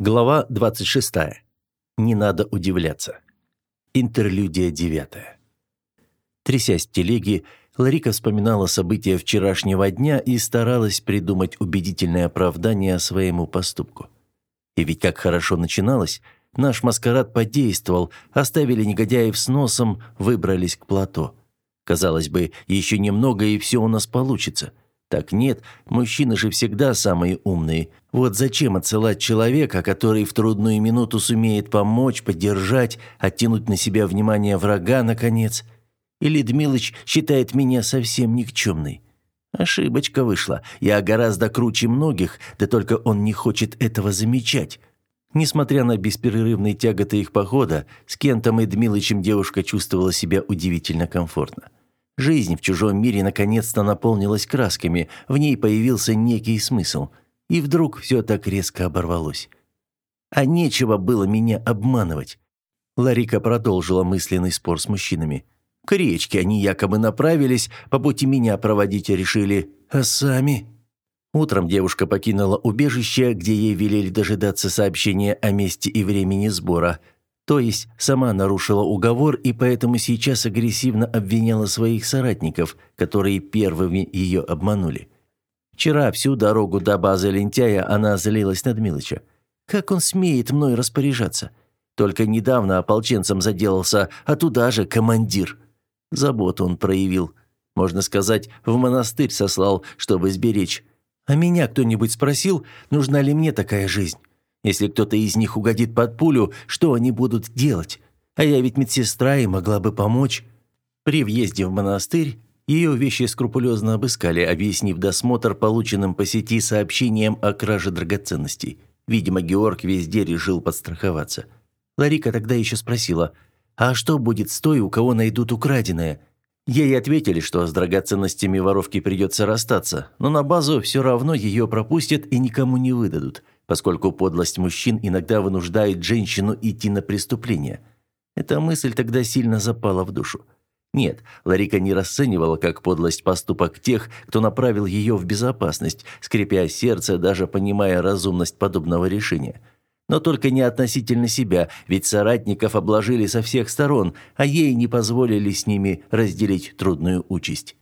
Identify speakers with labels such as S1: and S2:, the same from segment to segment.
S1: Глава 26. Не надо удивляться. Интерлюдия 9. Трясясь в телеге, Ларика вспоминала события вчерашнего дня и старалась придумать убедительное оправдание своему поступку. И ведь как хорошо начиналось, наш маскарад подействовал, оставили негодяев с носом, выбрались к плато. Казалось бы, еще немного и все у нас получится – так нет, мужчины же всегда самые умные. Вот зачем отсылать человека, который в трудную минуту сумеет помочь, поддержать, оттянуть на себя внимание врага, наконец? Или Дмилыч считает меня совсем никчемной? Ошибочка вышла. Я гораздо круче многих, да только он не хочет этого замечать. Несмотря на беспрерывные тяготы их похода, с Кентом и Дмилычем девушка чувствовала себя удивительно комфортно. Жизнь в чужом мире наконец-то наполнилась красками, в ней появился некий смысл. И вдруг все так резко оборвалось. А нечего было меня обманывать. Ларика продолжила мысленный спор с мужчинами. К речке они якобы направились, по пути меня проводить решили, а сами... Утром девушка покинула убежище, где ей велели дожидаться сообщения о месте и времени сбора – то есть сама нарушила уговор и поэтому сейчас агрессивно обвиняла своих соратников, которые первыми ее обманули. Вчера всю дорогу до базы лентяя она злилась над Милыча. Как он смеет мной распоряжаться? Только недавно ополченцем заделался, а туда же командир. Заботу он проявил. Можно сказать, в монастырь сослал, чтобы сберечь. А меня кто-нибудь спросил, нужна ли мне такая жизнь? Если кто-то из них угодит под пулю, что они будут делать? А я ведь медсестра и могла бы помочь. При въезде в монастырь ее вещи скрупулезно обыскали, объяснив досмотр полученным по сети сообщением о краже драгоценностей. Видимо, Георг везде решил подстраховаться. Ларика тогда еще спросила, «А что будет с той, у кого найдут украденное?» Ей ответили, что с драгоценностями воровки придется расстаться, но на базу все равно ее пропустят и никому не выдадут – поскольку подлость мужчин иногда вынуждает женщину идти на преступление. Эта мысль тогда сильно запала в душу. Нет, Ларика не расценивала как подлость поступок тех, кто направил ее в безопасность, скрипя сердце, даже понимая разумность подобного решения. Но только не относительно себя, ведь соратников обложили со всех сторон, а ей не позволили с ними разделить трудную участь.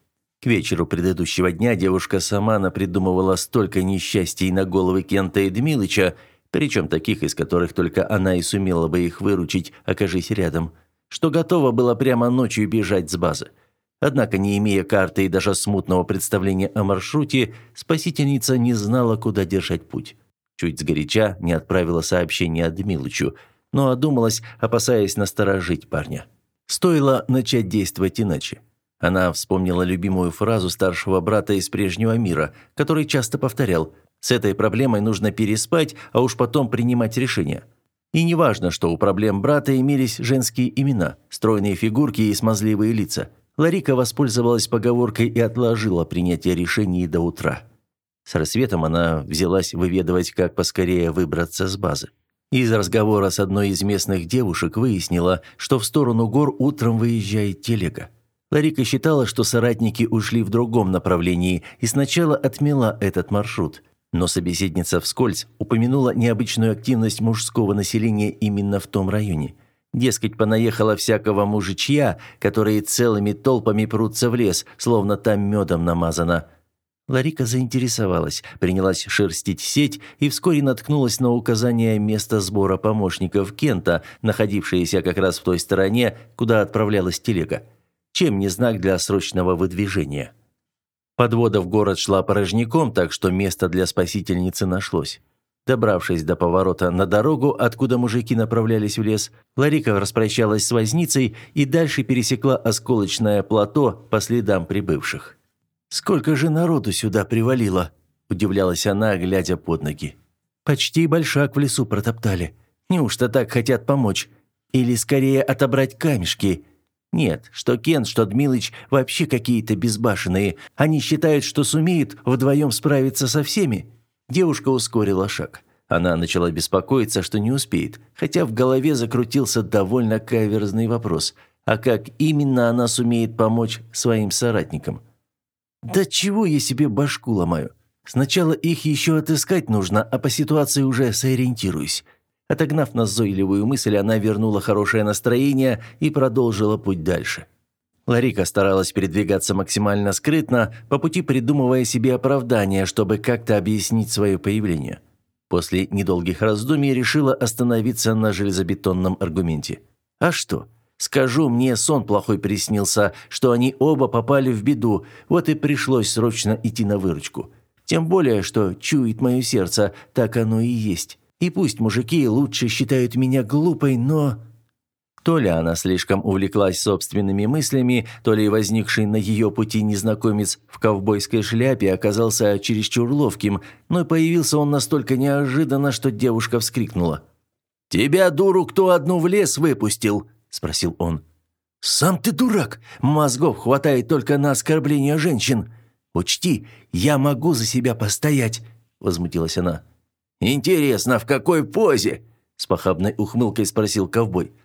S1: Вечеру предыдущего дня девушка сама напридумывала столько несчастий на головы Кента и Дмилыча, причем таких, из которых только она и сумела бы их выручить, окажись рядом, что готова была прямо ночью бежать с базы. Однако, не имея карты и даже смутного представления о маршруте, спасительница не знала, куда держать путь. Чуть сгоряча не отправила сообщение Дмилычу, но одумалась, опасаясь насторожить парня. Стоило начать действовать иначе. Она вспомнила любимую фразу старшего брата из прежнего мира, который часто повторял «С этой проблемой нужно переспать, а уж потом принимать решения». И неважно, что у проблем брата имелись женские имена, стройные фигурки и смазливые лица. Ларика воспользовалась поговоркой и отложила принятие решений до утра. С рассветом она взялась выведывать, как поскорее выбраться с базы. Из разговора с одной из местных девушек выяснила, что в сторону гор утром выезжает телега. Ларика считала, что соратники ушли в другом направлении и сначала отмела этот маршрут. Но собеседница вскользь упомянула необычную активность мужского населения именно в том районе. Дескать, понаехало всякого мужичья, которые целыми толпами прутся в лес, словно там медом намазано. Ларика заинтересовалась, принялась шерстить сеть и вскоре наткнулась на указание места сбора помощников Кента, находившееся как раз в той стороне, куда отправлялась телега чем не знак для срочного выдвижения. Подвода в город шла порожняком, так что место для спасительницы нашлось. Добравшись до поворота на дорогу, откуда мужики направлялись в лес, Ларика распрощалась с возницей и дальше пересекла осколочное плато по следам прибывших. «Сколько же народу сюда привалило?» – удивлялась она, глядя под ноги. «Почти большак в лесу протоптали. Неужто так хотят помочь? Или скорее отобрать камешки?» Нет, что Кен, что Дмилыч вообще какие-то безбашенные. Они считают, что сумеют вдвоем справиться со всеми. Девушка ускорила шаг. Она начала беспокоиться, что не успеет, хотя в голове закрутился довольно каверзный вопрос. А как именно она сумеет помочь своим соратникам? «Да чего я себе башку ломаю? Сначала их еще отыскать нужно, а по ситуации уже сориентируюсь». Отогнав назойливую мысль, она вернула хорошее настроение и продолжила путь дальше. Ларика старалась передвигаться максимально скрытно, по пути придумывая себе оправдание, чтобы как-то объяснить свое появление. После недолгих раздумий решила остановиться на железобетонном аргументе. «А что? Скажу, мне сон плохой приснился, что они оба попали в беду, вот и пришлось срочно идти на выручку. Тем более, что чует мое сердце, так оно и есть. И пусть мужики лучше считают меня глупой, но...» То ли она слишком увлеклась собственными мыслями, то ли возникший на ее пути незнакомец в ковбойской шляпе оказался чересчур ловким, но появился он настолько неожиданно, что девушка вскрикнула. «Тебя, дуру, кто одну в лес выпустил?» – спросил он. «Сам ты дурак! Мозгов хватает только на оскорбление женщин. Учти, я могу за себя постоять!» – возмутилась она. «Интересно, в какой позе?» – с похабной ухмылкой спросил ковбой. –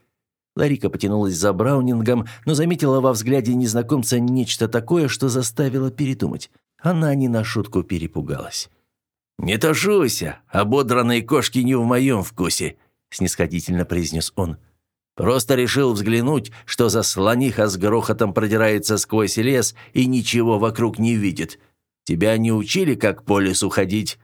S1: Ларика потянулась за Браунингом, но заметила во взгляде незнакомца нечто такое, что заставило передумать. Она не на шутку перепугалась. «Не тошуйся, ободранные кошки не в моем вкусе», – снисходительно произнес он. «Просто решил взглянуть, что за слониха с грохотом продирается сквозь лес и ничего вокруг не видит. Тебя не учили, как по лесу ходить?»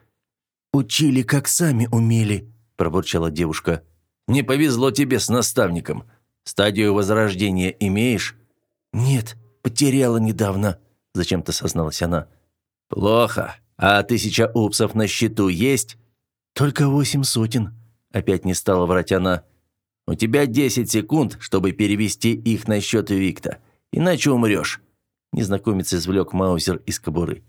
S1: «Учили, как сами умели», – пробурчала девушка. «Не повезло тебе с наставником. Стадию возрождения имеешь?» «Нет, потеряла недавно», – зачем-то созналась она. «Плохо. А тысяча упсов на счету есть?» «Только восемь сотен», – опять не стала врать она. «У тебя десять секунд, чтобы перевести их на счет Викта. Иначе умрешь». Незнакомец извлек маузер из кобуры.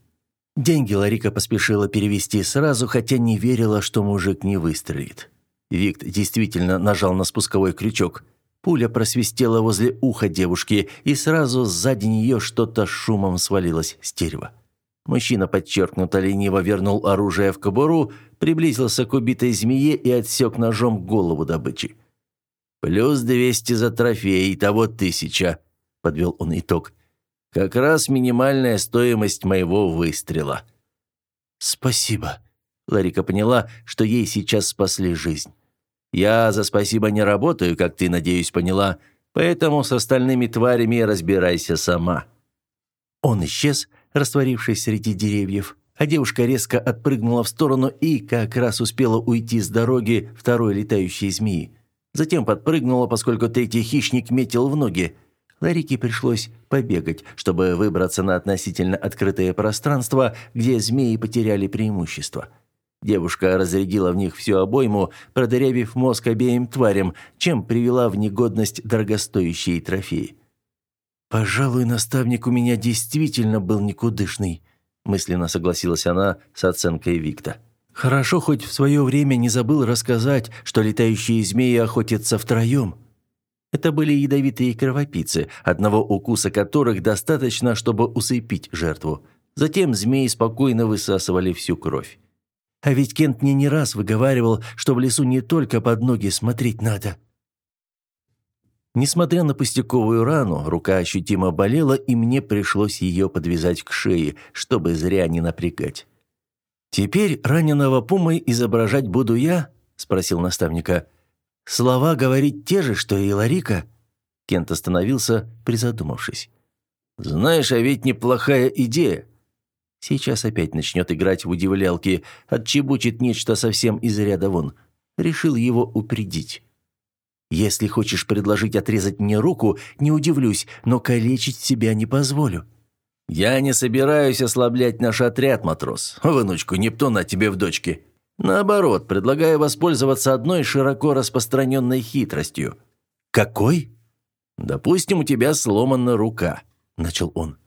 S1: Деньги Ларика поспешила перевести сразу, хотя не верила, что мужик не выстрелит. Викт действительно нажал на спусковой крючок – Пуля просвистела возле уха девушки, и сразу сзади нее что-то шумом свалилось с дерева. Мужчина подчеркнуто лениво вернул оружие в кобуру, приблизился к убитой змее и отсек ножом голову добычи. «Плюс двести за трофей, того тысяча», — подвел он итог. «Как раз минимальная стоимость моего выстрела». «Спасибо», — Ларика поняла, что ей сейчас спасли жизнь. Я за спасибо не работаю, как ты, надеюсь, поняла, поэтому с остальными тварями разбирайся сама». Он исчез, растворившись среди деревьев, а девушка резко отпрыгнула в сторону и как раз успела уйти с дороги второй летающей змеи. Затем подпрыгнула, поскольку третий хищник метил в ноги. Ларике пришлось побегать, чтобы выбраться на относительно открытое пространство, где змеи потеряли преимущество. Девушка разрядила в них всю обойму, продырявив мозг обеим тварям, чем привела в негодность дорогостоящие трофеи. «Пожалуй, наставник у меня действительно был никудышный», мысленно согласилась она с оценкой Викта. «Хорошо, хоть в свое время не забыл рассказать, что летающие змеи охотятся втроем». Это были ядовитые кровопийцы, одного укуса которых достаточно, чтобы усыпить жертву. Затем змеи спокойно высасывали всю кровь. А ведь Кент мне не раз выговаривал, что в лесу не только под ноги смотреть надо. Несмотря на пустяковую рану, рука ощутимо болела, и мне пришлось ее подвязать к шее, чтобы зря не напрягать. «Теперь раненого пумой изображать буду я?» – спросил наставника. «Слова говорить те же, что и Ларика?» Кент остановился, призадумавшись. «Знаешь, а ведь неплохая идея. Сейчас опять начнет играть в удивлялки, отчебучит нечто совсем из ряда вон. Решил его упредить. «Если хочешь предложить отрезать мне руку, не удивлюсь, но калечить себя не позволю». «Я не собираюсь ослаблять наш отряд, матрос. Внучку Нептуна тебе в дочке. Наоборот, предлагаю воспользоваться одной широко распространенной хитростью». «Какой?» «Допустим, у тебя сломана рука», — начал он.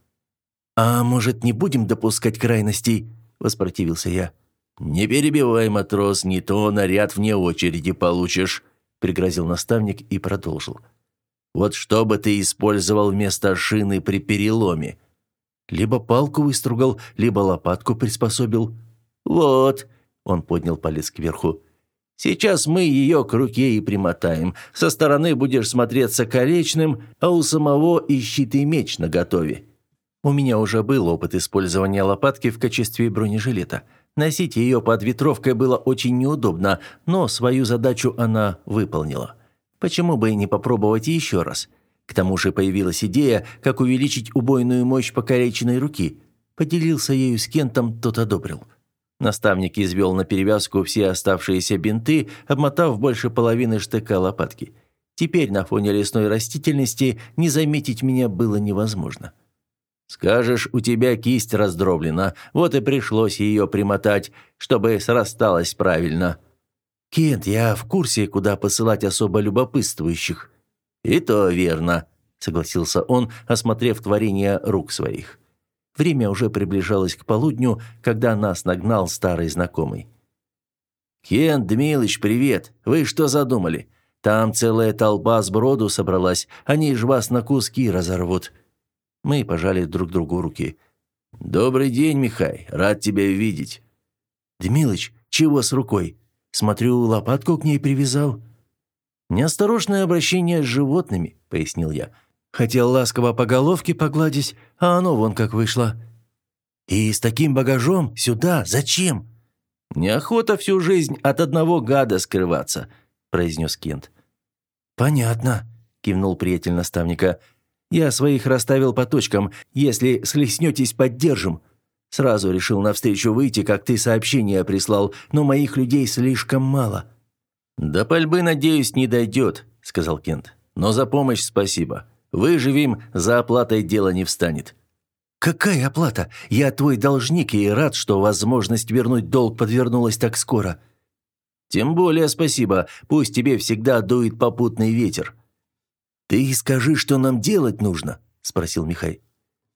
S1: «А может, не будем допускать крайностей?» – воспротивился я. «Не перебивай, матрос, не то наряд вне очереди получишь», – пригрозил наставник и продолжил. «Вот что бы ты использовал вместо шины при переломе? Либо палку выстругал, либо лопатку приспособил». «Вот», – он поднял палец кверху, – «сейчас мы ее к руке и примотаем. Со стороны будешь смотреться колечным, а у самого и щит и меч наготове». У меня уже был опыт использования лопатки в качестве бронежилета. Носить ее под ветровкой было очень неудобно, но свою задачу она выполнила. Почему бы и не попробовать еще раз? К тому же появилась идея, как увеличить убойную мощь покалеченной руки. Поделился ею с Кентом, тот одобрил. Наставник извел на перевязку все оставшиеся бинты, обмотав больше половины штыка лопатки. Теперь на фоне лесной растительности не заметить меня было невозможно. «Скажешь, у тебя кисть раздроблена, вот и пришлось ее примотать, чтобы срасталась правильно». «Кент, я в курсе, куда посылать особо любопытствующих». «И то верно», — согласился он, осмотрев творение рук своих. Время уже приближалось к полудню, когда нас нагнал старый знакомый. «Кент, Дмилыч, привет! Вы что задумали? Там целая толпа сброду собралась, они ж вас на куски разорвут». Мы пожали друг другу руки. «Добрый день, Михай, рад тебя видеть». «Дмилыч, чего с рукой? Смотрю, лопатку к ней привязал». «Неосторожное обращение с животными», — пояснил я. Хотел ласково по головке погладить, а оно вон как вышло. И с таким багажом сюда зачем? Неохота всю жизнь от одного гада скрываться, произнес Кент. Понятно, кивнул приятель наставника. Я своих расставил по точкам. Если схлестнетесь, поддержим. Сразу решил навстречу выйти, как ты сообщение прислал, но моих людей слишком мало. До пальбы, надеюсь, не дойдет, сказал Кент. Но за помощь спасибо. Выживем, за оплатой дело не встанет». «Какая оплата? Я твой должник и рад, что возможность вернуть долг подвернулась так скоро». «Тем более спасибо. Пусть тебе всегда дует попутный ветер». «Ты скажи, что нам делать нужно?» – спросил Михай.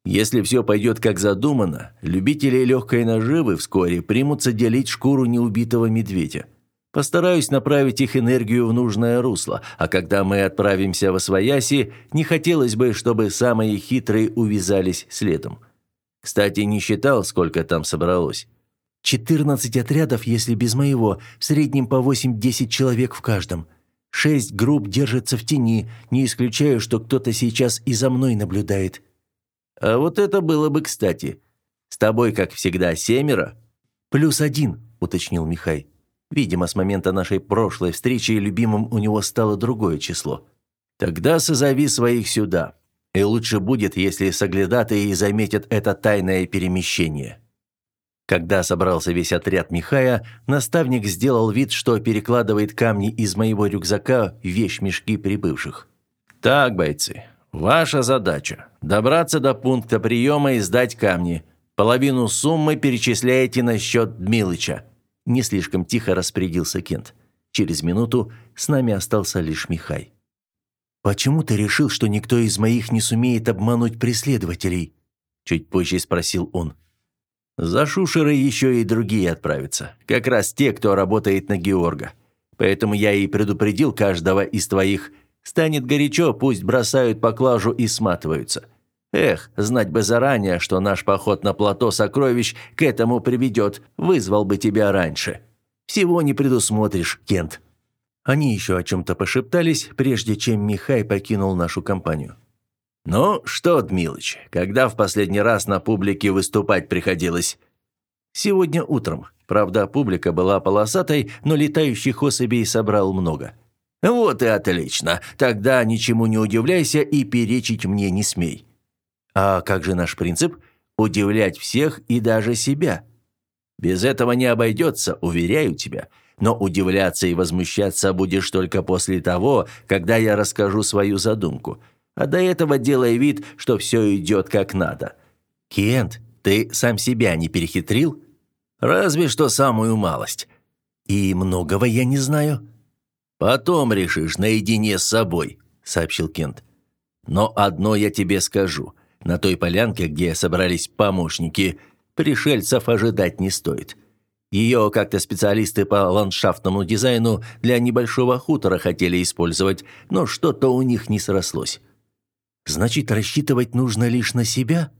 S1: «Если все пойдет как задумано, любители легкой наживы вскоре примутся делить шкуру неубитого медведя. Постараюсь направить их энергию в нужное русло, а когда мы отправимся в Освояси, не хотелось бы, чтобы самые хитрые увязались следом. Кстати, не считал, сколько там собралось. Четырнадцать отрядов, если без моего, в среднем по восемь-десять человек в каждом. Шесть групп держатся в тени, не исключаю, что кто-то сейчас и за мной наблюдает. А вот это было бы кстати. С тобой, как всегда, семеро? Плюс один, уточнил Михай. Видимо, с момента нашей прошлой встречи любимым у него стало другое число. Тогда созови своих сюда. И лучше будет, если соглядатые заметят это тайное перемещение. Когда собрался весь отряд Михая, наставник сделал вид, что перекладывает камни из моего рюкзака в вещмешки прибывших. «Так, бойцы, ваша задача – добраться до пункта приема и сдать камни. Половину суммы перечисляете на счет Дмилыча. Не слишком тихо распорядился Кент. Через минуту с нами остался лишь Михай. «Почему ты решил, что никто из моих не сумеет обмануть преследователей?» Чуть позже спросил он. «За Шушеры еще и другие отправятся. Как раз те, кто работает на Георга. Поэтому я и предупредил каждого из твоих. Станет горячо, пусть бросают поклажу и сматываются. Эх, знать бы заранее, что наш поход на плато сокровищ к этому приведет, вызвал бы тебя раньше. Всего не предусмотришь, Кент». Они еще о чем-то пошептались, прежде чем Михай покинул нашу компанию. «Ну что, Дмилыч, когда в последний раз на публике выступать приходилось?» «Сегодня утром. Правда, публика была полосатой, но летающих особей собрал много». «Вот и отлично. Тогда ничему не удивляйся и перечить мне не смей. А как же наш принцип? Удивлять всех и даже себя. Без этого не обойдется, уверяю тебя. Но удивляться и возмущаться будешь только после того, когда я расскажу свою задумку. А до этого делай вид, что все идет как надо. Кент, ты сам себя не перехитрил? Разве что самую малость. И многого я не знаю. Потом решишь наедине с собой, сообщил Кент. Но одно я тебе скажу – на той полянке, где собрались помощники, пришельцев ожидать не стоит. Ее как-то специалисты по ландшафтному дизайну для небольшого хутора хотели использовать, но что-то у них не срослось. Значит, рассчитывать нужно лишь на себя?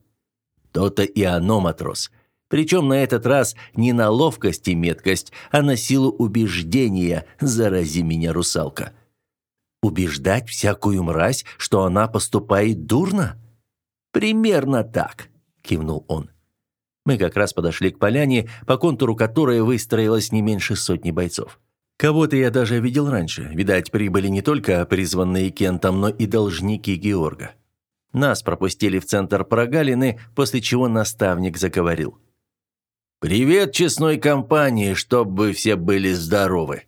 S1: То-то и оно, матрос. Причем на этот раз не на ловкость и меткость, а на силу убеждения, зарази меня, русалка. Убеждать всякую мразь, что она поступает дурно? Примерно так. кивнул он. Мы как раз подошли к поляне, по контуру которой выстроилось не меньше сотни бойцов. Кого-то я даже видел раньше. Видать, прибыли не только призванные Кентом, но и должники Георга. Нас пропустили в центр прогалины, после чего наставник заговорил. «Привет честной компании, чтобы все были здоровы!»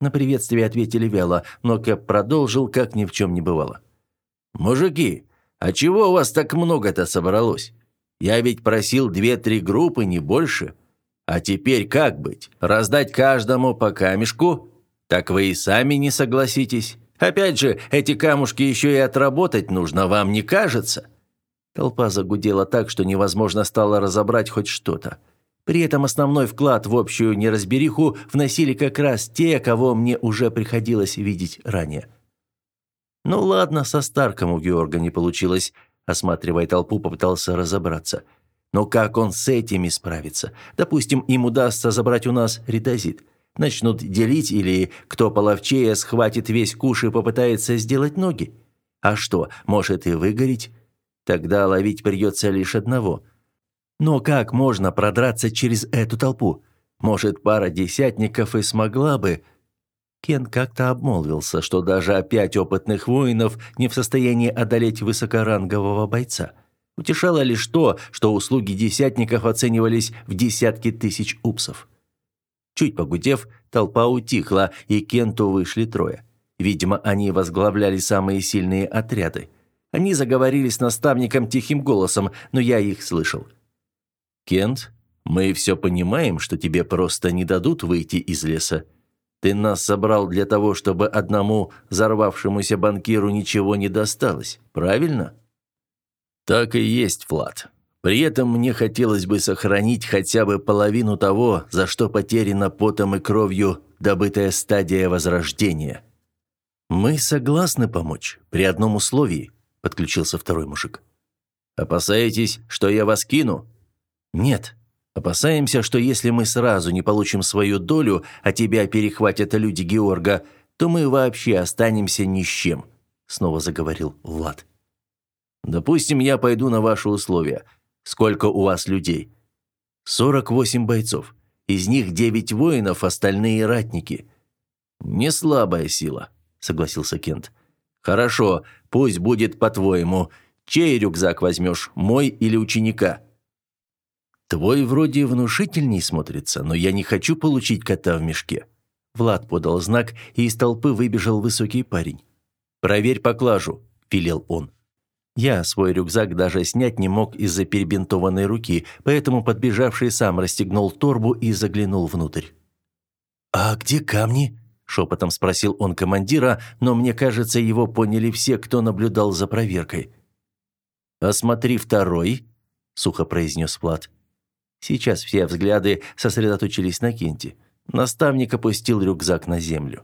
S1: На приветствие ответили вяло, но Кэп продолжил, как ни в чем не бывало. «Мужики, а чего у вас так много-то собралось? Я ведь просил две-три группы, не больше. А теперь как быть? Раздать каждому по камешку? Так вы и сами не согласитесь. Опять же, эти камушки еще и отработать нужно, вам не кажется?» Толпа загудела так, что невозможно стало разобрать хоть что-то. При этом основной вклад в общую неразбериху вносили как раз те, кого мне уже приходилось видеть ранее. Ну ладно, со Старком у Георга не получилось. Осматривая толпу, попытался разобраться. Но как он с этими справится? Допустим, им удастся забрать у нас ретозит. Начнут делить или кто половчее схватит весь куш и попытается сделать ноги? А что, может и выгореть? Тогда ловить придется лишь одного. Но как можно продраться через эту толпу? Может, пара десятников и смогла бы, Кен как-то обмолвился, что даже опять опытных воинов не в состоянии одолеть высокорангового бойца. Утешало лишь то, что услуги десятников оценивались в десятки тысяч упсов. Чуть погудев, толпа утихла, и Кенту вышли трое. Видимо, они возглавляли самые сильные отряды. Они заговорили с наставником тихим голосом, но я их слышал. «Кент, мы все понимаем, что тебе просто не дадут выйти из леса. Ты нас собрал для того, чтобы одному взорвавшемуся банкиру ничего не досталось, правильно? Так и есть, Флат. При этом мне хотелось бы сохранить хотя бы половину того, за что потеряна потом и кровью добытая стадия возрождения. Мы согласны помочь при одном условии, подключился второй мужик. Опасаетесь, что я вас кину? Нет, Опасаемся, что если мы сразу не получим свою долю, а тебя перехватят люди Георга, то мы вообще останемся ни с чем», — снова заговорил Влад. «Допустим, я пойду на ваши условия. Сколько у вас людей?» «Сорок восемь бойцов. Из них девять воинов, остальные ратники». «Не слабая сила», — согласился Кент. «Хорошо, пусть будет по-твоему. Чей рюкзак возьмешь, мой или ученика?» «Твой вроде внушительней смотрится, но я не хочу получить кота в мешке». Влад подал знак, и из толпы выбежал высокий парень. «Проверь поклажу», – велел он. Я свой рюкзак даже снять не мог из-за перебинтованной руки, поэтому подбежавший сам расстегнул торбу и заглянул внутрь. «А где камни?» – шепотом спросил он командира, но мне кажется, его поняли все, кто наблюдал за проверкой. «Осмотри второй», – сухо произнес Влад. Сейчас все взгляды сосредоточились на Кенте. Наставник опустил рюкзак на землю.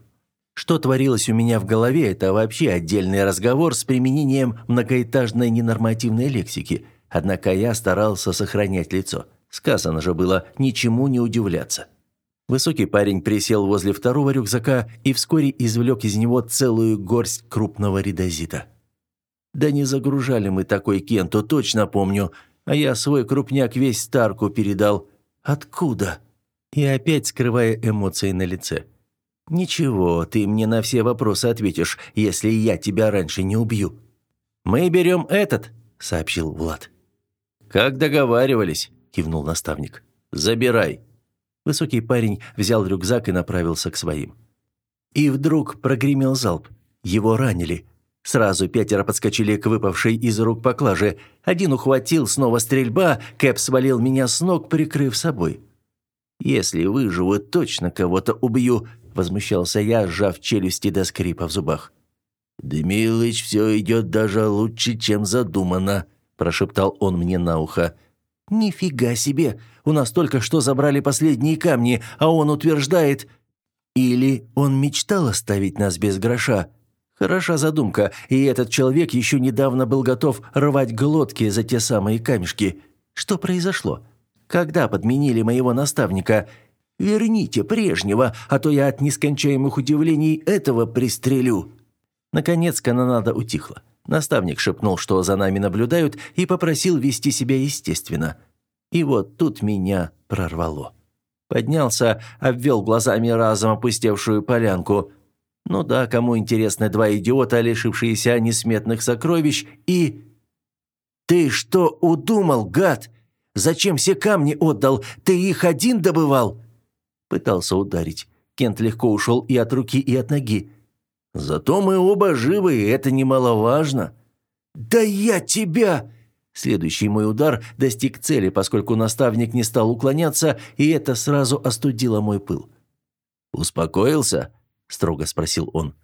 S1: Что творилось у меня в голове, это вообще отдельный разговор с применением многоэтажной ненормативной лексики. Однако я старался сохранять лицо. Сказано же было ничему не удивляться. Высокий парень присел возле второго рюкзака и вскоре извлек из него целую горсть крупного редозита. Да не загружали мы такой Кенту, точно помню – а я свой крупняк весь Старку передал. Откуда?» И опять скрывая эмоции на лице. «Ничего, ты мне на все вопросы ответишь, если я тебя раньше не убью». «Мы берем этот», — сообщил Влад. «Как договаривались», — кивнул наставник. «Забирай». Высокий парень взял рюкзак и направился к своим. И вдруг прогремел залп. Его ранили. Сразу пятеро подскочили к выпавшей из рук поклаже. Один ухватил, снова стрельба, Кэп свалил меня с ног, прикрыв собой. «Если выживу, точно кого-то убью», — возмущался я, сжав челюсти до скрипа в зубах. «Дмилыч, все идет даже лучше, чем задумано», — прошептал он мне на ухо. «Нифига себе! У нас только что забрали последние камни, а он утверждает...» «Или он мечтал оставить нас без гроша?» Хороша задумка, и этот человек еще недавно был готов рвать глотки за те самые камешки. Что произошло? Когда подменили моего наставника? Верните прежнего, а то я от нескончаемых удивлений этого пристрелю. Наконец канонада утихла. Наставник шепнул, что за нами наблюдают, и попросил вести себя естественно. И вот тут меня прорвало. Поднялся, обвел глазами разом опустевшую полянку. Ну да, кому интересны два идиота, лишившиеся несметных сокровищ, и... «Ты что удумал, гад? Зачем все камни отдал? Ты их один добывал?» Пытался ударить. Кент легко ушел и от руки, и от ноги. «Зато мы оба живы, и это немаловажно». «Да я тебя!» Следующий мой удар достиг цели, поскольку наставник не стал уклоняться, и это сразу остудило мой пыл. «Успокоился?» – строго спросил он.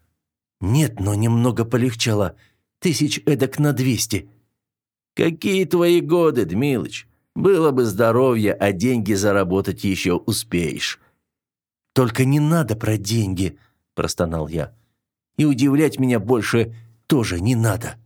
S1: «Нет, но немного полегчало. Тысяч эдак на двести». «Какие твои годы, Дмилыч? Было бы здоровье, а деньги заработать еще успеешь». «Только не надо про деньги», – простонал я. «И удивлять меня больше тоже не надо».